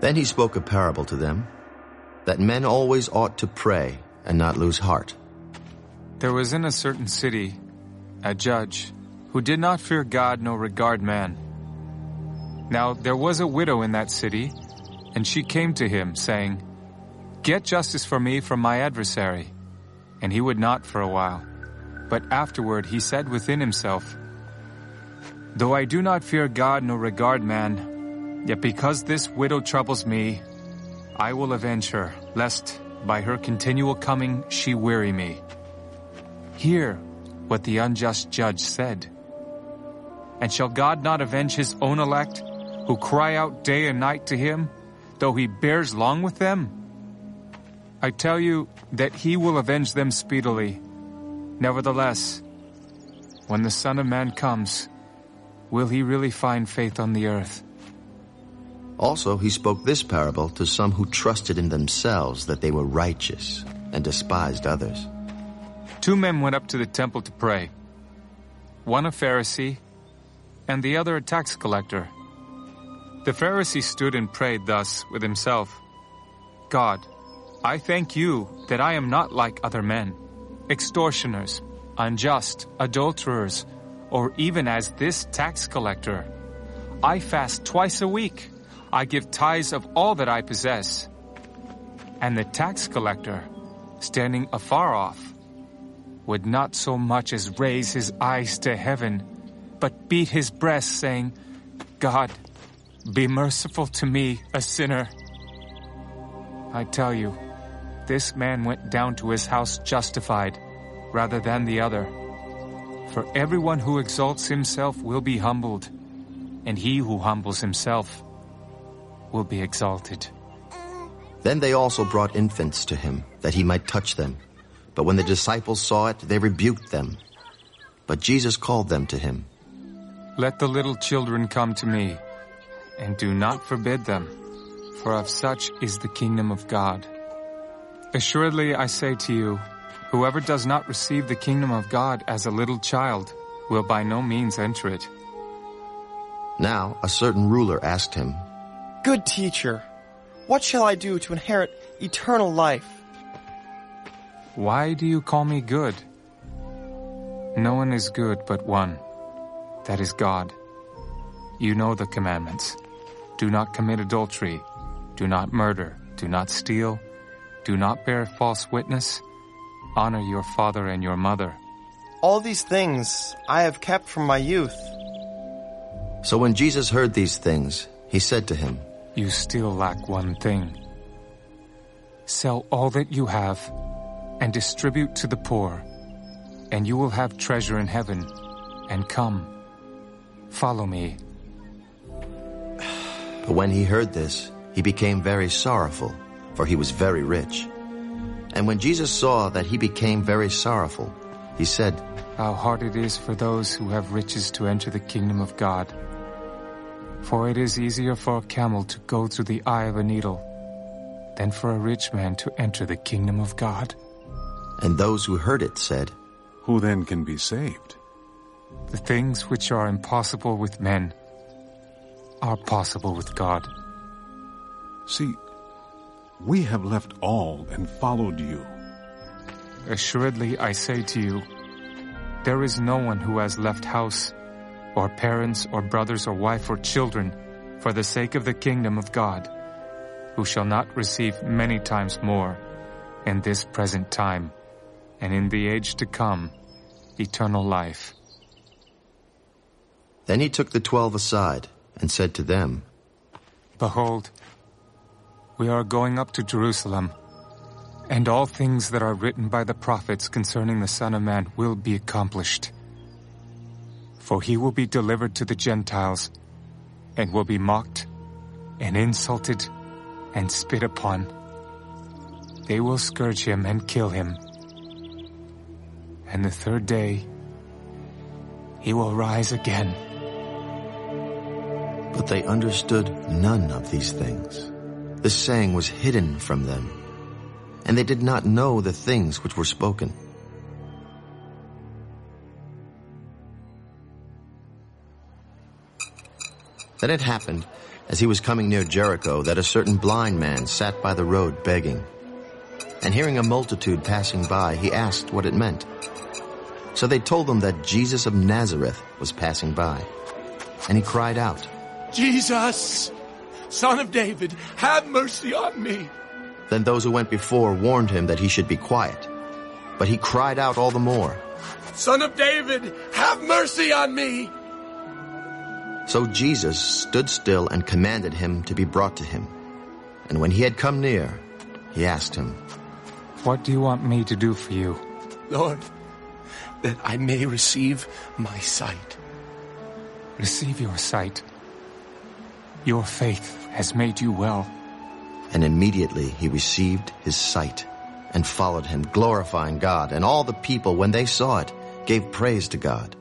Then he spoke a parable to them, that men always ought to pray and not lose heart. There was in a certain city a judge who did not fear God nor regard man. Now there was a widow in that city, and she came to him, saying, Get justice for me from my adversary. And he would not for a while. But afterward he said within himself, Though I do not fear God nor regard man, yet because this widow troubles me, I will avenge her, lest by her continual coming she weary me. Hear what the unjust judge said. And shall God not avenge his own elect, who cry out day and night to him, though he bears long with them? I tell you that he will avenge them speedily. Nevertheless, when the Son of Man comes, will he really find faith on the earth? Also, he spoke this parable to some who trusted in themselves that they were righteous and despised others. Two men went up to the temple to pray, one a Pharisee and the other a tax collector. The Pharisee stood and prayed thus with himself God, I thank you that I am not like other men, extortioners, unjust, adulterers, or even as this tax collector. I fast twice a week. I give tithes of all that I possess. And the tax collector, standing afar off, would not so much as raise his eyes to heaven, but beat his breast, saying, God, be merciful to me, a sinner. I tell you, this man went down to his house justified, rather than the other. For everyone who exalts himself will be humbled, and he who humbles himself will be exalted. Then they also brought infants to him, that he might touch them. But when the disciples saw it, they rebuked them. But Jesus called them to him. Let the little children come to me, and do not forbid them, for of such is the kingdom of God. Assuredly I say to you, whoever does not receive the kingdom of God as a little child will by no means enter it. Now a certain ruler asked him, Good teacher, what shall I do to inherit eternal life? Why do you call me good? No one is good but one, that is God. You know the commandments. Do not commit adultery. Do not murder. Do not steal. Do not bear false witness. Honor your father and your mother. All these things I have kept from my youth. So when Jesus heard these things, he said to him, You still lack one thing. Sell all that you have and distribute to the poor, and you will have treasure in heaven. And come, follow me. But when he heard this, he became very sorrowful, for he was very rich. And when Jesus saw that he became very sorrowful, he said, How hard it is for those who have riches to enter the kingdom of God. For it is easier for a camel to go through the eye of a needle than for a rich man to enter the kingdom of God. And those who heard it said, Who then can be saved? The things which are impossible with men are possible with God. See, we have left all and followed you. Assuredly, I say to you, there is no one who has left house, or parents, or brothers, or wife, or children, for the sake of the kingdom of God, who shall not receive many times more in this present time, and in the age to come, eternal life. Then he took the twelve aside and said to them, Behold, we are going up to Jerusalem, and all things that are written by the prophets concerning the Son of Man will be accomplished. For he will be delivered to the Gentiles, and will be mocked, and insulted, and spit upon. They will scourge him and kill him. And the third day, he will rise again. But they understood none of these things. The saying was hidden from them, and they did not know the things which were spoken. Then it happened, as he was coming near Jericho that a certain blind man sat by the road begging. And hearing a multitude passing by, he asked what it meant. So they told him that Jesus of Nazareth was passing by. And he cried out, Jesus, son of David, have mercy on me. Then those who went before warned him that he should be quiet. But he cried out all the more, Son of David, have mercy on me. So Jesus stood still and commanded him to be brought to him. And when he had come near, he asked him, What do you want me to do for you? Lord, that I may receive my sight. Receive your sight. Your faith has made you well. And immediately he received his sight and followed him, glorifying God. And all the people, when they saw it, gave praise to God.